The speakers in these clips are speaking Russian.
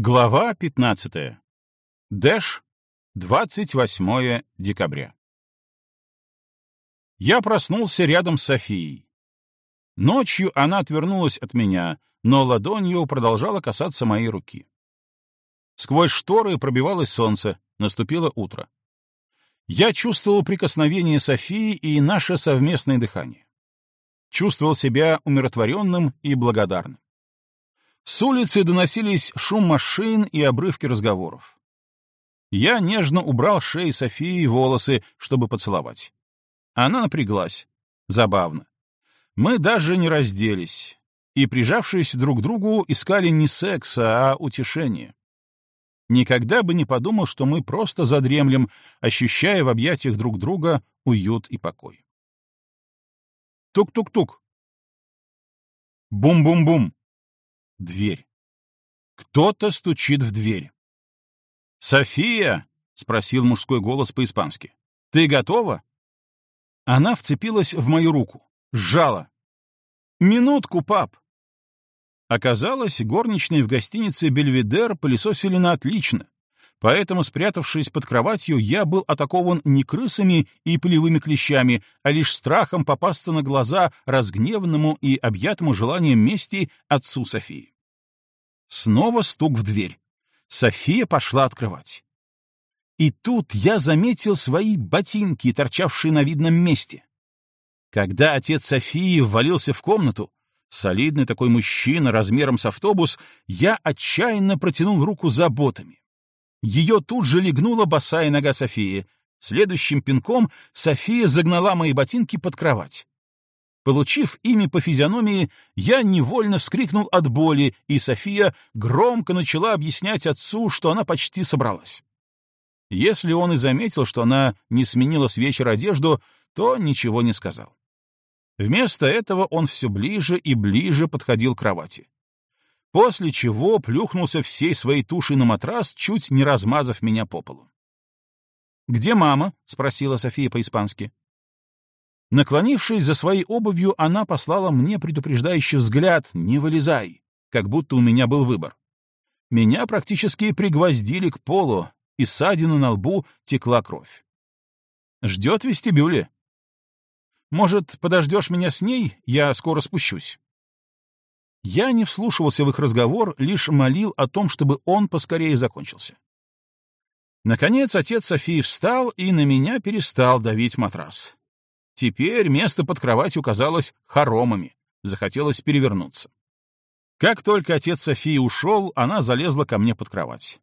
Глава 15. Дэш, 28 декабря. Я проснулся рядом с Софией. Ночью она отвернулась от меня, но ладонью продолжала касаться моей руки. Сквозь шторы пробивалось солнце, наступило утро. Я чувствовал прикосновение Софии и наше совместное дыхание. Чувствовал себя умиротворенным и благодарным. С улицы доносились шум машин и обрывки разговоров. Я нежно убрал шеи Софии волосы, чтобы поцеловать. Она напряглась. Забавно. Мы даже не разделись. И, прижавшись друг к другу, искали не секса, а утешения. Никогда бы не подумал, что мы просто задремлем, ощущая в объятиях друг друга уют и покой. Тук-тук-тук. Бум-бум-бум. Дверь. Кто-то стучит в дверь. «София!» — спросил мужской голос по-испански. «Ты готова?» Она вцепилась в мою руку, сжала. «Минутку, пап!» Оказалось, горничные в гостинице «Бельведер» пылесосили на отлично, поэтому, спрятавшись под кроватью, я был атакован не крысами и пылевыми клещами, а лишь страхом попасться на глаза разгневанному и объятому желанием мести отцу Софии. Снова стук в дверь. София пошла открывать. И тут я заметил свои ботинки, торчавшие на видном месте. Когда отец Софии ввалился в комнату, солидный такой мужчина размером с автобус, я отчаянно протянул руку за ботами. Ее тут же легнула босая нога Софии. Следующим пинком София загнала мои ботинки под кровать. Получив ими по физиономии, я невольно вскрикнул от боли, и София громко начала объяснять отцу, что она почти собралась. Если он и заметил, что она не сменила с вечера одежду, то ничего не сказал. Вместо этого он все ближе и ближе подходил к кровати после чего плюхнулся всей своей тушей на матрас, чуть не размазав меня по полу. «Где мама?» — спросила София по-испански. Наклонившись за своей обувью, она послала мне предупреждающий взгляд «не вылезай», как будто у меня был выбор. Меня практически пригвоздили к полу, и ссадину на лбу текла кровь. «Ждет вестибюле?» «Может, подождешь меня с ней? Я скоро спущусь». Я не вслушивался в их разговор, лишь молил о том, чтобы он поскорее закончился. Наконец отец Софии встал и на меня перестал давить матрас. Теперь место под кроватью казалось хоромами, захотелось перевернуться. Как только отец Софии ушел, она залезла ко мне под кровать.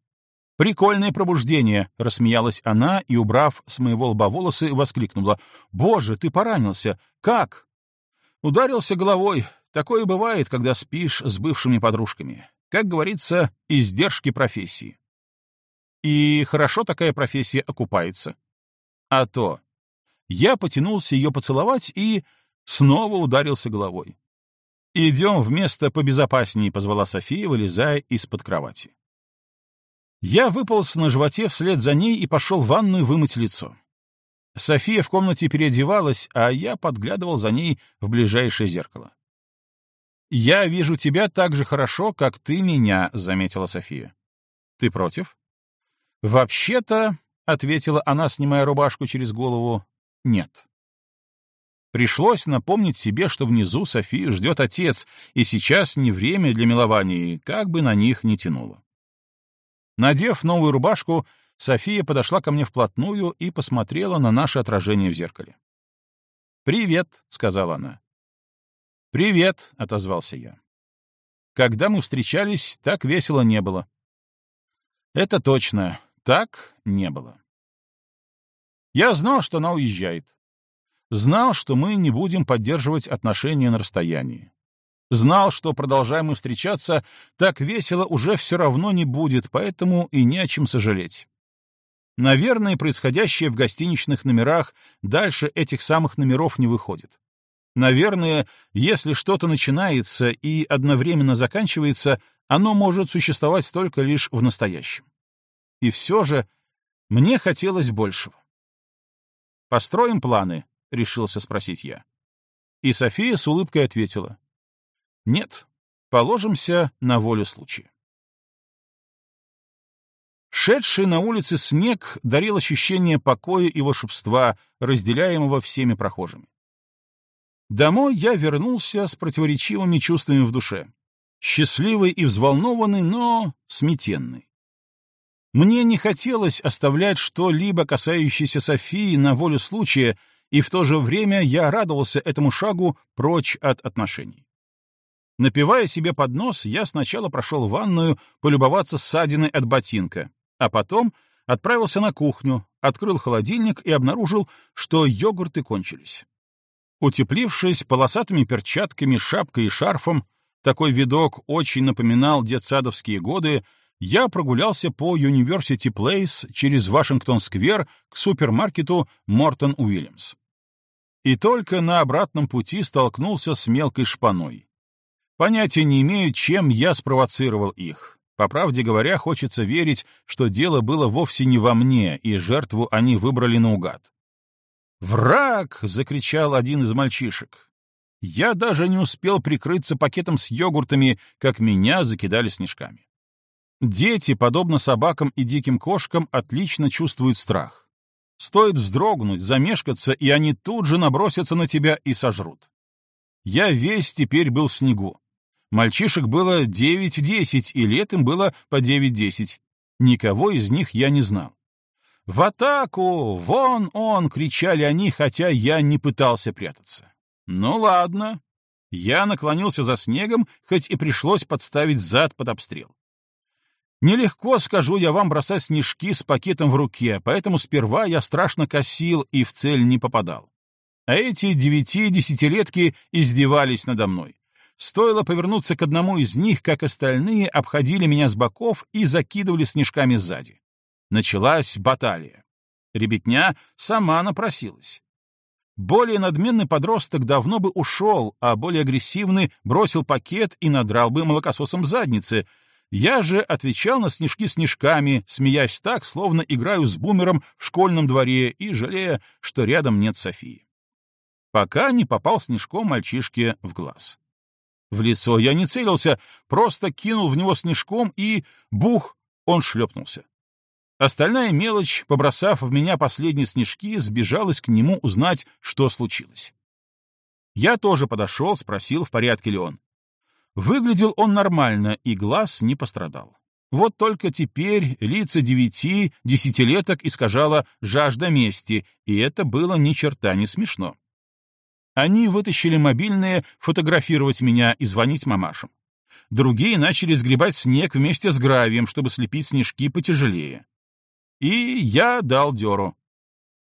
«Прикольное пробуждение!» — рассмеялась она и, убрав с моего лба волосы, воскликнула. «Боже, ты поранился! Как?» Ударился головой, Такое бывает, когда спишь с бывшими подружками. Как говорится, издержки профессии. И хорошо такая профессия окупается. А то. Я потянулся ее поцеловать и снова ударился головой. «Идем в место побезопаснее», — позвала София, вылезая из-под кровати. Я выполз на животе вслед за ней и пошел в ванную вымыть лицо. София в комнате переодевалась, а я подглядывал за ней в ближайшее зеркало. «Я вижу тебя так же хорошо, как ты меня», — заметила София. «Ты против?» «Вообще-то», — ответила она, снимая рубашку через голову, — «нет». Пришлось напомнить себе, что внизу Софию ждет отец, и сейчас не время для милования, как бы на них не тянуло. Надев новую рубашку, София подошла ко мне вплотную и посмотрела на наше отражение в зеркале. «Привет», — сказала она. «Привет», — отозвался я. Когда мы встречались, так весело не было. Это точно, так не было. Я знал, что она уезжает. Знал, что мы не будем поддерживать отношения на расстоянии. Знал, что, продолжая мы встречаться, так весело уже все равно не будет, поэтому и не о чем сожалеть. Наверное, происходящее в гостиничных номерах дальше этих самых номеров не выходит. Наверное, если что-то начинается и одновременно заканчивается, оно может существовать только лишь в настоящем. И все же мне хотелось большего. «Построим планы?» — решился спросить я. И София с улыбкой ответила. «Нет, положимся на волю случая». Шедший на улице снег дарил ощущение покоя и волшебства, разделяемого всеми прохожими. Домой я вернулся с противоречивыми чувствами в душе. Счастливый и взволнованный, но сметенный. Мне не хотелось оставлять что-либо, касающееся Софии, на волю случая, и в то же время я радовался этому шагу прочь от отношений. Напивая себе под нос, я сначала прошел в ванную полюбоваться ссадиной от ботинка, а потом отправился на кухню, открыл холодильник и обнаружил, что йогурты кончились. Утеплившись полосатыми перчатками, шапкой и шарфом, такой видок очень напоминал детсадовские годы, я прогулялся по University Place через Вашингтон-сквер к супермаркету Мортон Уильямс. И только на обратном пути столкнулся с мелкой шпаной. Понятия не имею, чем я спровоцировал их. По правде говоря, хочется верить, что дело было вовсе не во мне, и жертву они выбрали наугад. «Враг!» — закричал один из мальчишек. Я даже не успел прикрыться пакетом с йогуртами, как меня закидали снежками. Дети, подобно собакам и диким кошкам, отлично чувствуют страх. Стоит вздрогнуть, замешкаться, и они тут же набросятся на тебя и сожрут. Я весь теперь был в снегу. Мальчишек было 9-10, и летом было по 9-10. Никого из них я не знал. «В атаку! Вон он!» — кричали они, хотя я не пытался прятаться. «Ну ладно». Я наклонился за снегом, хоть и пришлось подставить зад под обстрел. Нелегко, скажу я вам, бросать снежки с пакетом в руке, поэтому сперва я страшно косил и в цель не попадал. А эти девяти-десятилетки издевались надо мной. Стоило повернуться к одному из них, как остальные обходили меня с боков и закидывали снежками сзади. Началась баталия. Ребятня сама напросилась. Более надменный подросток давно бы ушел, а более агрессивный бросил пакет и надрал бы молокососом задницы. Я же отвечал на снежки снежками, смеясь так, словно играю с бумером в школьном дворе и жалея, что рядом нет Софии. Пока не попал снежком мальчишке в глаз. В лицо я не целился, просто кинул в него снежком и... Бух! Он шлепнулся. Остальная мелочь, побросав в меня последние снежки, сбежалась к нему узнать, что случилось. Я тоже подошел, спросил, в порядке ли он. Выглядел он нормально, и глаз не пострадал. Вот только теперь лица девяти, десятилеток искажала жажда мести, и это было ни черта не смешно. Они вытащили мобильные фотографировать меня и звонить мамашам. Другие начали сгребать снег вместе с гравием, чтобы слепить снежки потяжелее. И я дал дёру.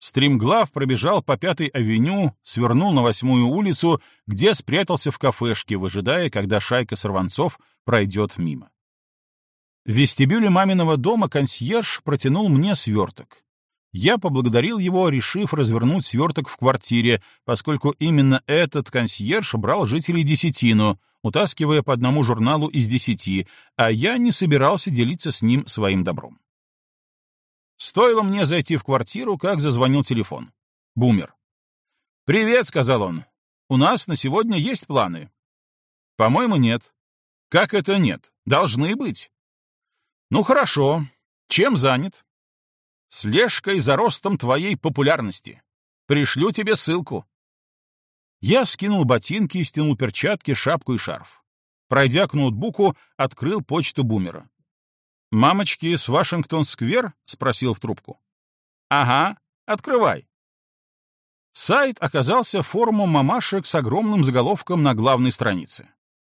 Стримглав пробежал по Пятой авеню, свернул на Восьмую улицу, где спрятался в кафешке, выжидая, когда шайка сорванцов пройдет мимо. В вестибюле маминого дома консьерж протянул мне сверток. Я поблагодарил его, решив развернуть сверток в квартире, поскольку именно этот консьерж брал жителей десятину, утаскивая по одному журналу из десяти, а я не собирался делиться с ним своим добром. Стоило мне зайти в квартиру, как зазвонил телефон. Бумер. «Привет», — сказал он. «У нас на сегодня есть планы?» «По-моему, нет». «Как это нет? Должны быть». «Ну, хорошо. Чем занят?» слежкой за ростом твоей популярности. Пришлю тебе ссылку». Я скинул ботинки, стянул перчатки, шапку и шарф. Пройдя к ноутбуку, открыл почту бумера. «Мамочки с Вашингтон-сквер?» — спросил в трубку. «Ага, открывай». Сайт оказался форумом мамашек с огромным заголовком на главной странице.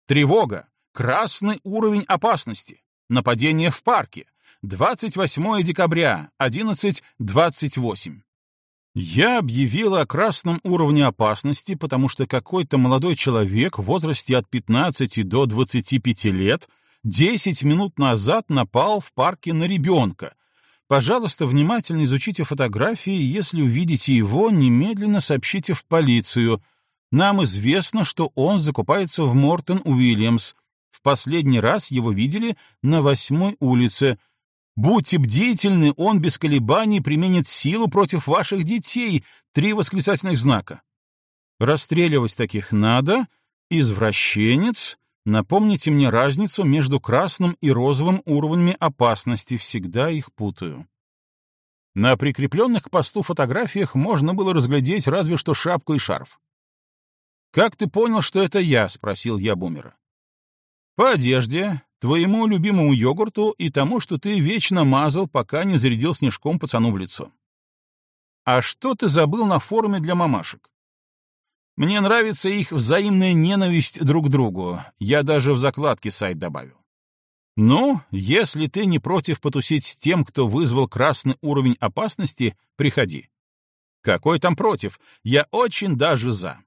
«Тревога! Красный уровень опасности! Нападение в парке! 28 декабря, 11.28. Я объявила о красном уровне опасности, потому что какой-то молодой человек в возрасте от 15 до 25 лет 10 минут назад напал в парке на ребенка. Пожалуйста, внимательно изучите фотографии, если увидите его, немедленно сообщите в полицию. Нам известно, что он закупается в Мортон Уильямс. В последний раз его видели на восьмой улице — Будьте бдительны, он без колебаний применит силу против ваших детей. Три восклицательных знака. Расстреливать таких надо. Извращенец. Напомните мне разницу между красным и розовым уровнями опасности, всегда их путаю. На прикрепленных к посту фотографиях можно было разглядеть разве что шапку и шарф. «Как ты понял, что это я?» — спросил я Бумера. «По одежде, твоему любимому йогурту и тому, что ты вечно мазал, пока не зарядил снежком пацану в лицо. А что ты забыл на форуме для мамашек? Мне нравится их взаимная ненависть друг к другу. Я даже в закладке сайт добавил. Ну, если ты не против потусить с тем, кто вызвал красный уровень опасности, приходи. Какой там против? Я очень даже за.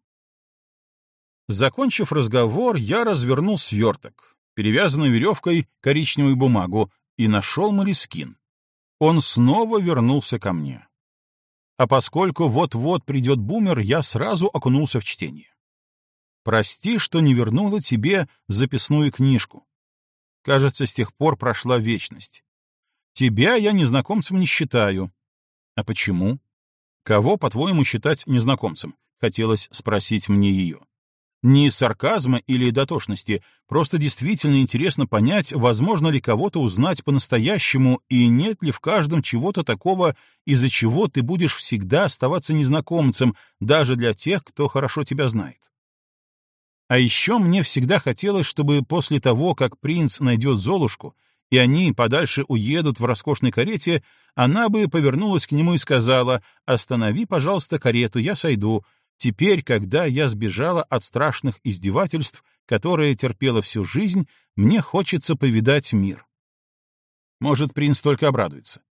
Закончив разговор, я развернул сверток, перевязанный веревкой коричневую бумагу, и нашел Марискин. Он снова вернулся ко мне. А поскольку вот-вот придет бумер, я сразу окунулся в чтение. «Прости, что не вернула тебе записную книжку. Кажется, с тех пор прошла вечность. Тебя я незнакомцем не считаю. А почему? Кого, по-твоему, считать незнакомцем? Хотелось спросить мне ее. Не из сарказма или дотошности, просто действительно интересно понять, возможно ли кого-то узнать по-настоящему и нет ли в каждом чего-то такого, из-за чего ты будешь всегда оставаться незнакомцем, даже для тех, кто хорошо тебя знает. А еще мне всегда хотелось, чтобы после того, как принц найдет Золушку, и они подальше уедут в роскошной карете, она бы повернулась к нему и сказала «Останови, пожалуйста, карету, я сойду», Теперь, когда я сбежала от страшных издевательств, которые терпела всю жизнь, мне хочется повидать мир. Может, принц только обрадуется.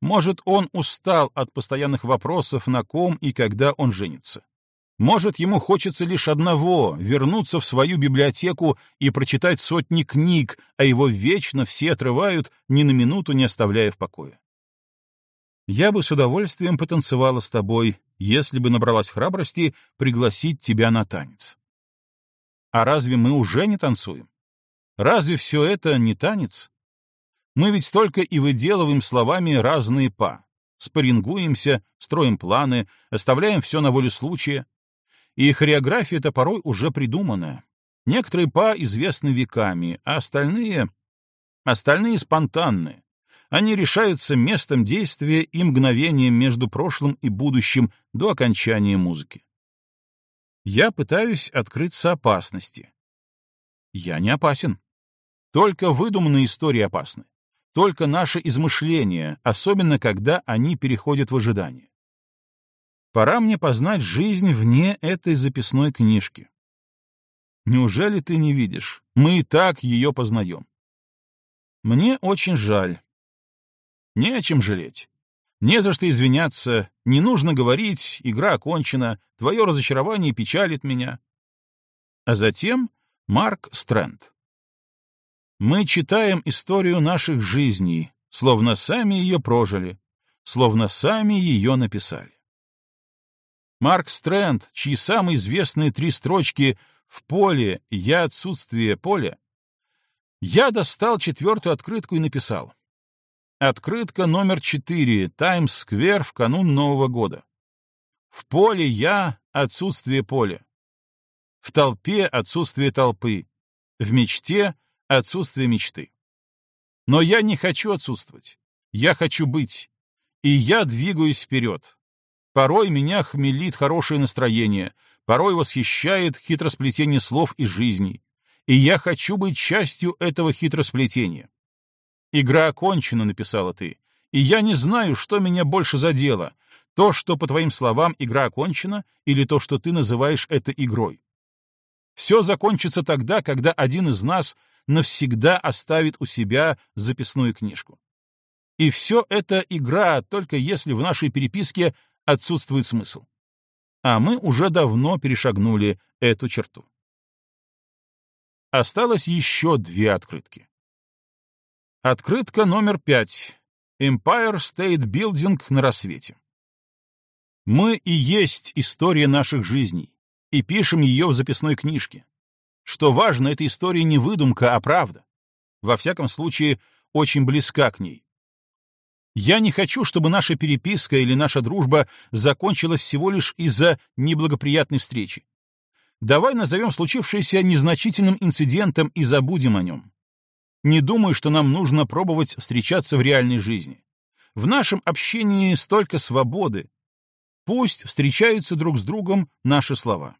Может, он устал от постоянных вопросов, на ком и когда он женится. Может, ему хочется лишь одного — вернуться в свою библиотеку и прочитать сотни книг, а его вечно все отрывают, ни на минуту не оставляя в покое. Я бы с удовольствием потанцевала с тобой, если бы набралась храбрости пригласить тебя на танец. А разве мы уже не танцуем? Разве все это не танец? Мы ведь только и выделываем словами разные па. Спарингуемся, строим планы, оставляем все на волю случая. И хореография-то порой уже придуманная. Некоторые па известны веками, а остальные... Остальные спонтанные, они решаются местом действия и мгновением между прошлым и будущим до окончания музыки. Я пытаюсь открыться опасности. Я не опасен. Только выдуманные истории опасны. Только наши измышления, особенно когда они переходят в ожидание. Пора мне познать жизнь вне этой записной книжки. Неужели ты не видишь? Мы и так ее познаем. Мне очень жаль. Не о чем жалеть. Не за что извиняться, не нужно говорить, игра окончена, твое разочарование печалит меня. А затем Марк Стрэнд. Мы читаем историю наших жизней, словно сами ее прожили, словно сами ее написали. Марк Стрэнд, чьи самые известные три строчки «В поле, я отсутствие поля», я достал четвертую открытку и написал — Открытка номер 4, Таймс-сквер в канун Нового года. В поле я — отсутствие поля. В толпе — отсутствие толпы. В мечте — отсутствие мечты. Но я не хочу отсутствовать. Я хочу быть. И я двигаюсь вперед. Порой меня хмелит хорошее настроение, порой восхищает хитросплетение слов и жизней. И я хочу быть частью этого хитросплетения. «Игра окончена», — написала ты. «И я не знаю, что меня больше задело. То, что, по твоим словам, игра окончена, или то, что ты называешь это игрой. Все закончится тогда, когда один из нас навсегда оставит у себя записную книжку. И все это игра, только если в нашей переписке отсутствует смысл. А мы уже давно перешагнули эту черту. Осталось еще две открытки. Открытка номер пять. Empire State Building на рассвете. Мы и есть история наших жизней, и пишем ее в записной книжке. Что важно, эта история не выдумка, а правда. Во всяком случае, очень близка к ней. Я не хочу, чтобы наша переписка или наша дружба закончилась всего лишь из-за неблагоприятной встречи. Давай назовем случившееся незначительным инцидентом и забудем о нем. Не думаю, что нам нужно пробовать встречаться в реальной жизни. В нашем общении столько свободы. Пусть встречаются друг с другом наши слова.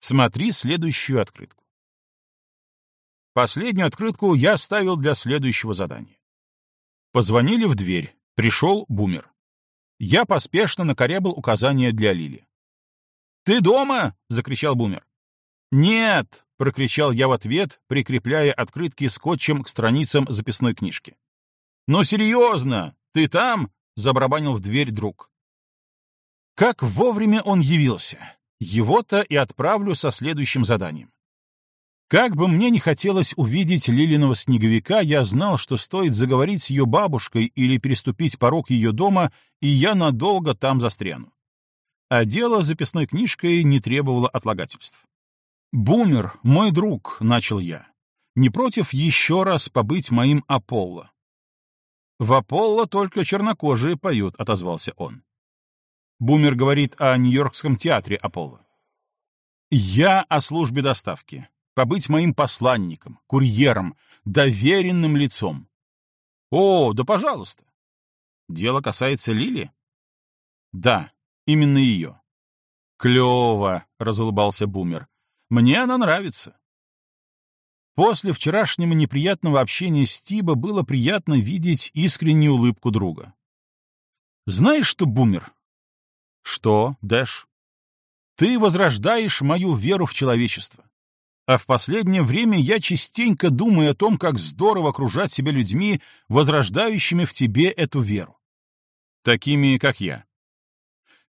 Смотри следующую открытку. Последнюю открытку я ставил для следующего задания. Позвонили в дверь. Пришел бумер. Я поспешно накорябал указания для Лили. «Ты дома?» — закричал бумер. «Нет!» — прокричал я в ответ, прикрепляя открытки скотчем к страницам записной книжки. «Но серьезно! Ты там?» — забарабанил в дверь друг. Как вовремя он явился. Его-то и отправлю со следующим заданием. Как бы мне не хотелось увидеть Лилиного снеговика, я знал, что стоит заговорить с ее бабушкой или переступить порог ее дома, и я надолго там застряну. А дело записной книжкой не требовало отлагательств. «Бумер, мой друг», — начал я, — «не против еще раз побыть моим Аполло?» «В Аполло только чернокожие поют», — отозвался он. Бумер говорит о Нью-Йоркском театре Аполло. «Я о службе доставки побыть моим посланником, курьером, доверенным лицом. О, да пожалуйста. Дело касается Лили? Да, именно ее. Клево, разулыбался Бумер. Мне она нравится. После вчерашнего неприятного общения с Тиба было приятно видеть искреннюю улыбку друга. Знаешь что, Бумер? Что, Дэш? Ты возрождаешь мою веру в человечество. А в последнее время я частенько думаю о том, как здорово окружать себя людьми, возрождающими в тебе эту веру. Такими, как я.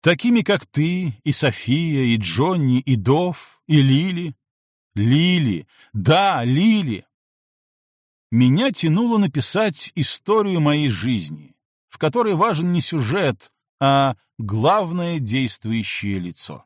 Такими, как ты, и София, и Джонни, и Дов, и Лили. Лили, да, Лили. Меня тянуло написать историю моей жизни, в которой важен не сюжет, а главное действующее лицо.